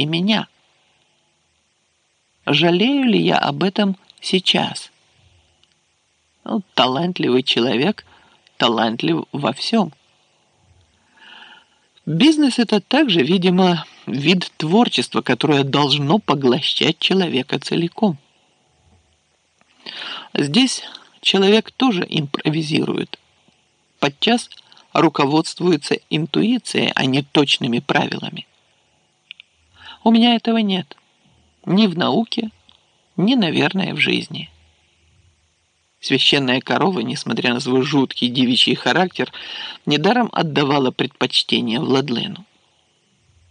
и меня. Жалею ли я об этом сейчас? Ну, талантливый человек талантлив во всем. Бизнес – это также, видимо, вид творчества, которое должно поглощать человека целиком. Здесь человек тоже импровизирует. Подчас руководствуется интуицией, а не точными правилами. У меня этого нет. Ни в науке, ни, наверное, в жизни. Священная корова, несмотря на свой жуткий девичий характер, недаром отдавала предпочтение Владлену.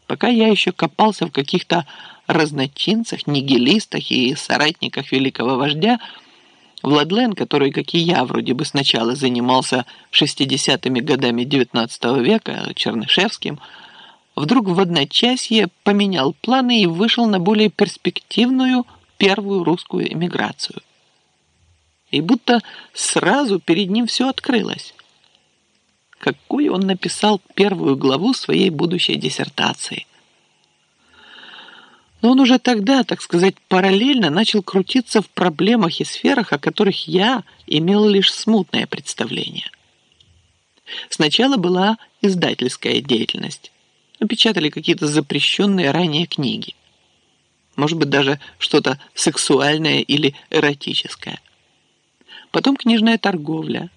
Пока я еще копался в каких-то разночинцах, нигилистах и соратниках великого вождя, Владлен, который, как и я, вроде бы сначала занимался 60-ми годами XIX века, Чернышевским, вдруг в одночасье поменял планы и вышел на более перспективную первую русскую эмиграцию. И будто сразу перед ним все открылось. Какую он написал первую главу своей будущей диссертации. Но он уже тогда, так сказать, параллельно начал крутиться в проблемах и сферах, о которых я имел лишь смутное представление. Сначала была издательская деятельность. Напечатали какие-то запрещенные ранее книги. Может быть, даже что-то сексуальное или эротическое. Потом книжная торговля.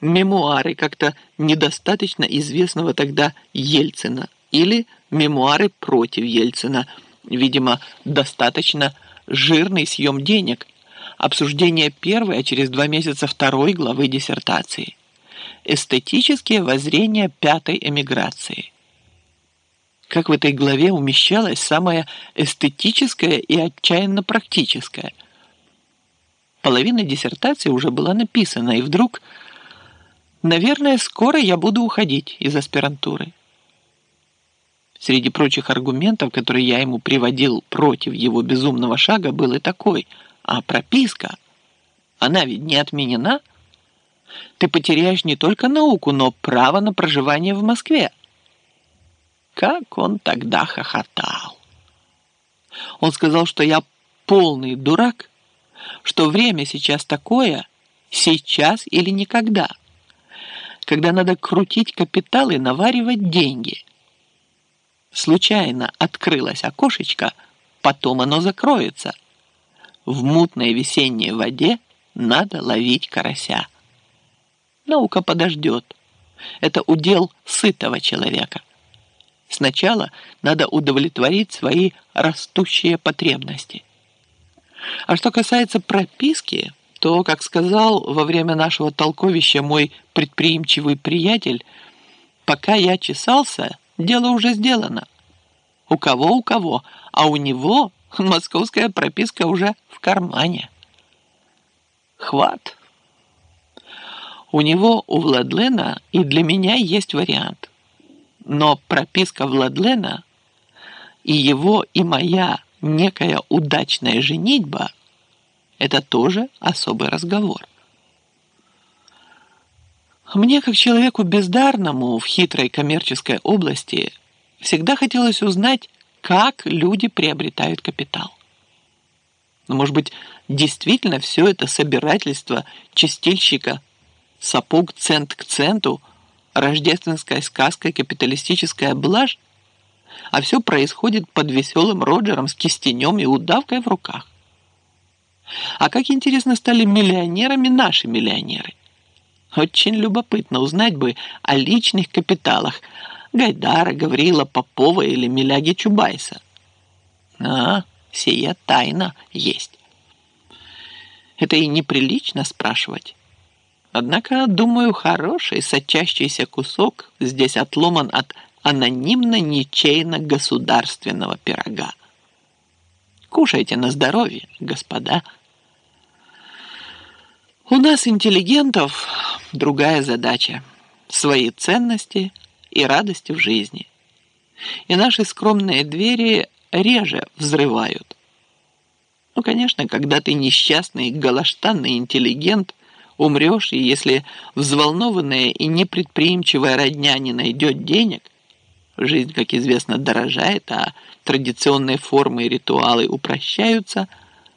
Мемуары как-то недостаточно известного тогда Ельцина или мемуары против Ельцина – видимо, достаточно жирный съем денег, обсуждение первой, а через два месяца второй главы диссертации, эстетические воззрения пятой эмиграции. Как в этой главе умещалось самое эстетическое и отчаянно практическое. Половина диссертации уже была написана, и вдруг, наверное, скоро я буду уходить из аспирантуры. Среди прочих аргументов, которые я ему приводил против его безумного шага, был и такой. А прописка, она ведь не отменена. Ты потеряешь не только науку, но право на проживание в Москве. Как он тогда хохотал. Он сказал, что я полный дурак, что время сейчас такое, сейчас или никогда, когда надо крутить капитал и наваривать деньги – случайно открылось окошечко, потом оно закроется. В мутной весенней воде надо ловить карася. Наука подождет. Это удел сытого человека. Сначала надо удовлетворить свои растущие потребности. А что касается прописки, то, как сказал во время нашего толковища мой предприимчивый приятель, пока я чесался – Дело уже сделано. У кого, у кого, а у него московская прописка уже в кармане. Хват. У него, у Владлена, и для меня есть вариант. Но прописка Владлена и его, и моя некая удачная женитьба – это тоже особый разговор. Мне, как человеку бездарному в хитрой коммерческой области, всегда хотелось узнать, как люди приобретают капитал. Но, может быть, действительно все это собирательство чистильщика, сапог цент к центу, рождественская сказка, капиталистическая блажь, а все происходит под веселым Роджером с кистенем и удавкой в руках. А как интересно стали миллионерами наши миллионеры – очень любопытно узнать бы о личных капиталах Гайдара, Гаврила, Попова или Миляги Чубайса. А, сия тайна есть. Это и неприлично спрашивать. Однако, думаю, хороший сочащийся кусок здесь отломан от анонимно-ничейно-государственного пирога. Кушайте на здоровье, господа. У нас, интеллигентов, другая задача – свои ценности и радости в жизни. И наши скромные двери реже взрывают. Ну, конечно, когда ты несчастный, галаштанный интеллигент, умрешь, и если взволнованная и непредприимчивая родня не найдет денег, Жизнь, как известно, дорожает, а традиционные формы и ритуалы упрощаются –